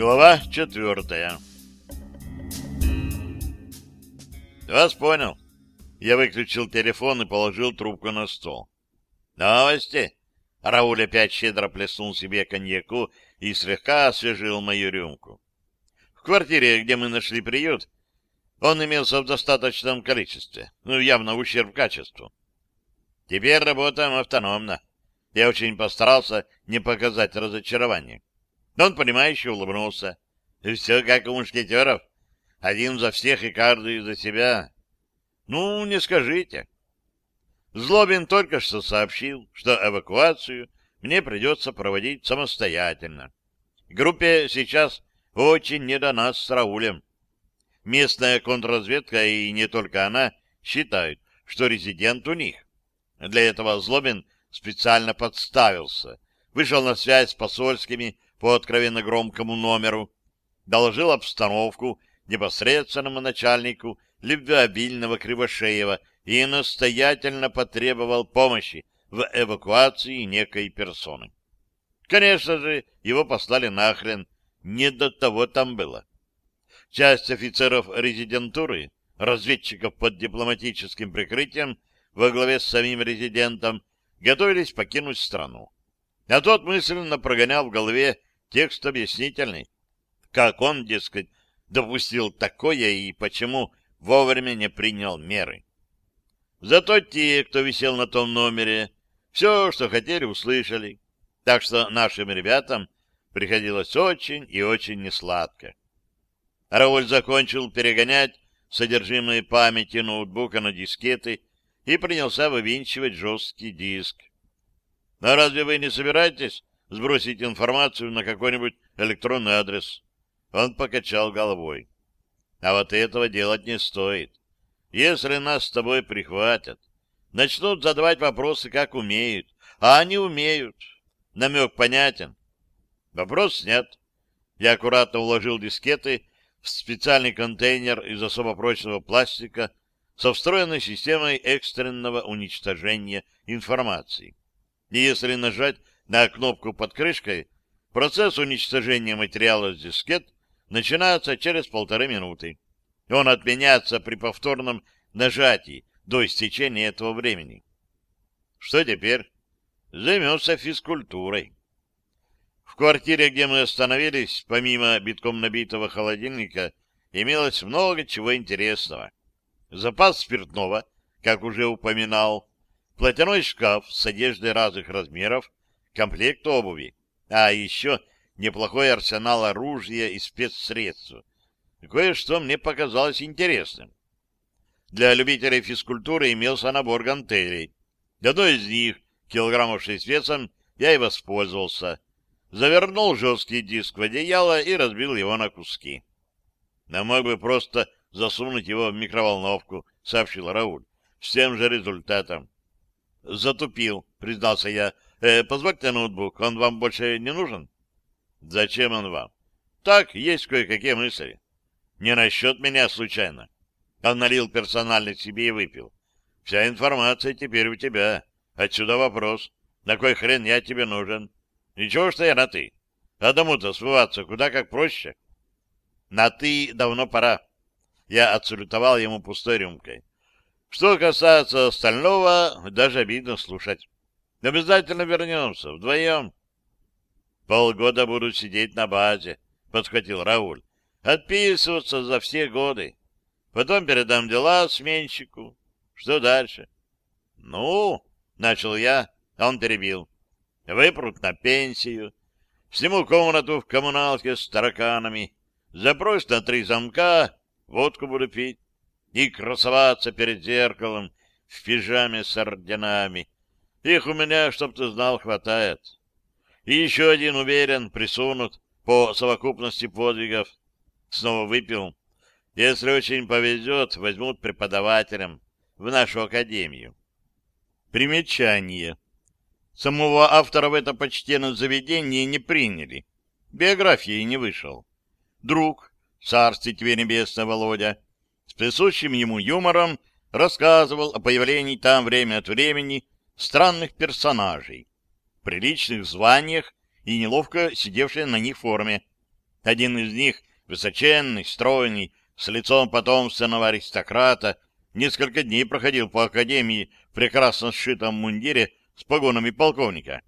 Глава четвертая. Вас понял. Я выключил телефон и положил трубку на стол. Новости? Рауль опять щедро плеснул себе коньяку и слегка освежил мою рюмку. В квартире, где мы нашли приют, он имелся в достаточном количестве, ну, явно ущерб качеству. Теперь работаем автономно. Я очень постарался не показать разочарования. Он, понимающе улыбнулся. Все как у мушкетеров. Один за всех и каждый за себя. Ну, не скажите. Злобин только что сообщил, что эвакуацию мне придется проводить самостоятельно. Группе сейчас очень не до нас с Раулем. Местная контрразведка, и не только она, считают, что резидент у них. Для этого Злобин специально подставился, вышел на связь с посольскими по откровенно громкому номеру, доложил обстановку непосредственному начальнику любвеобильного Кривошеева и настоятельно потребовал помощи в эвакуации некой персоны. Конечно же, его послали нахрен, не до того там было. Часть офицеров резидентуры, разведчиков под дипломатическим прикрытием, во главе с самим резидентом, готовились покинуть страну. А тот мысленно прогонял в голове текст объяснительный. Как он, дескать, допустил такое и почему вовремя не принял меры. Зато те, кто висел на том номере, все, что хотели, услышали. Так что нашим ребятам приходилось очень и очень несладко. Рауль закончил перегонять содержимое памяти ноутбука на дискеты и принялся вывинчивать жесткий диск. — А разве вы не собираетесь сбросить информацию на какой-нибудь электронный адрес? Он покачал головой. — А вот этого делать не стоит. Если нас с тобой прихватят, начнут задавать вопросы, как умеют. А они умеют. Намек понятен. Вопрос снят. Я аккуратно уложил дискеты в специальный контейнер из особо прочного пластика, со встроенной системой экстренного уничтожения информации. И если нажать на кнопку под крышкой, процесс уничтожения материала с дискет начинается через полторы минуты. Он отменяется при повторном нажатии до истечения этого времени. Что теперь? Займемся физкультурой. В квартире, где мы остановились, помимо битком набитого холодильника, имелось много чего интересного запас спиртного, как уже упоминал, платяной шкаф с одеждой разных размеров, комплект обуви, а еще неплохой арсенал оружия и спецсредств. Кое-что мне показалось интересным. Для любителей физкультуры имелся набор гантелей. Одной из них, килограммов шесть весом, я и воспользовался. Завернул жесткий диск в одеяло и разбил его на куски. Но мог бы просто засунуть его в микроволновку, — сообщил Рауль. — С тем же результатом. — Затупил, — признался я. Э, — Позвольте ноутбук, он вам больше не нужен? — Зачем он вам? — Так, есть кое-какие мысли. — Не насчет меня случайно. Он налил персонально себе и выпил. — Вся информация теперь у тебя. Отсюда вопрос. На кой хрен я тебе нужен? Ничего, что я на «ты». Одному-то смываться куда как проще. На «ты» давно пора. Я отсалютовал ему пустой рюмкой. Что касается остального, даже обидно слушать. Обязательно вернемся, вдвоем. Полгода буду сидеть на базе, — подхватил Рауль. Отписываться за все годы. Потом передам дела сменщику. Что дальше? Ну, — начал я, а он перебил. Выпрут на пенсию, сниму комнату в коммуналке с тараканами, запрос на три замка водку буду пить и красоваться перед зеркалом в пижаме с орденами. Их у меня, чтоб ты знал, хватает. И еще один, уверен, присунут по совокупности подвигов. Снова выпил. Если очень повезет, возьмут преподавателем в нашу академию. Примечание. Самого автора в это почтенное заведение не приняли. Биографии не вышел. Друг, царствие тебе небесное, Володя, с присущим ему юмором рассказывал о появлении там время от времени странных персонажей, приличных званиях и неловко сидевшей на них форме. Один из них, высоченный, стройный, с лицом потомственного аристократа, несколько дней проходил по академии в прекрасно сшитом мундире с погонами полковника.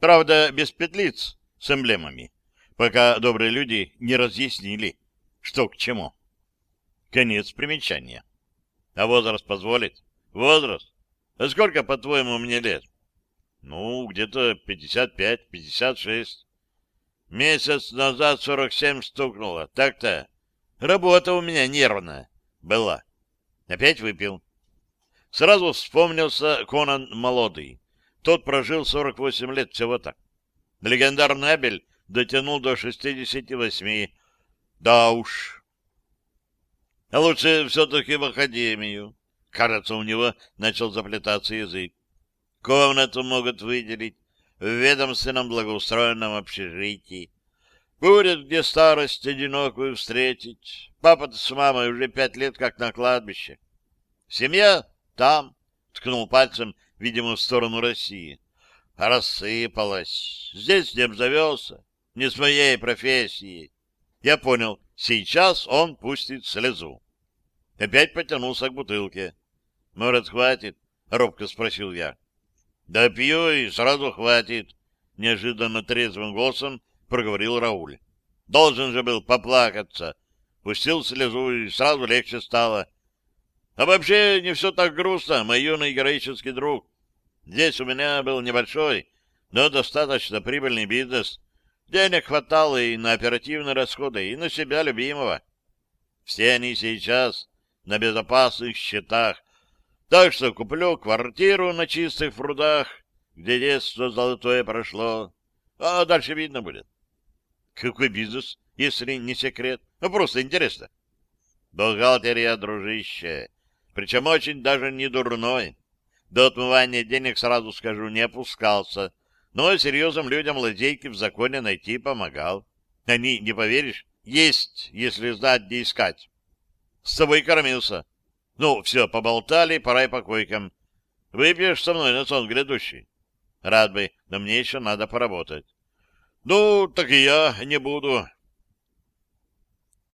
Правда, без петлиц, с эмблемами, пока добрые люди не разъяснили, что к чему. Конец примечания. А возраст позволит? Возраст? А сколько, по-твоему, мне лет? Ну, где-то 55-56. Месяц назад 47 стукнуло. Так-то. Работа у меня нервная была. Опять выпил. Сразу вспомнился Конан Молодый. Тот прожил 48 лет всего так. Легендарный Абель дотянул до 68. Да уж. А лучше все-таки в академию. Кажется, у него начал заплетаться язык. Комнату могут выделить в ведомственном благоустроенном общежитии. Будет где старость одинокую встретить. Папа-то с мамой уже пять лет как на кладбище. Семья там, ткнул пальцем, видимо, в сторону России. Рассыпалась. Здесь не обзавелся. Не с моей профессией. Я понял, сейчас он пустит слезу. Опять потянулся к бутылке. «Может, хватит?» — робко спросил я. «Да пью и сразу хватит», — неожиданно трезвым голосом проговорил Рауль. «Должен же был поплакаться. Пустил слезу, и сразу легче стало. А вообще не все так грустно, мой юный героический друг. Здесь у меня был небольшой, но достаточно прибыльный бизнес. Денег хватало и на оперативные расходы, и на себя любимого. Все они сейчас на безопасных счетах, так что куплю квартиру на чистых прудах, где детство золотое прошло. А дальше видно будет. Какой бизнес, если не секрет? Ну, просто интересно. Бухгалтерия, дружище. Причем очень даже не дурной. До отмывания денег, сразу скажу, не опускался. Но серьезным людям лазейки в законе найти помогал. Они, не поверишь, есть, если знать, где искать. С собой кормился. Ну, все, поболтали, пора и по койкам. Выпьешь со мной на сон грядущий? Рад бы, но мне еще надо поработать. Ну, так и я не буду.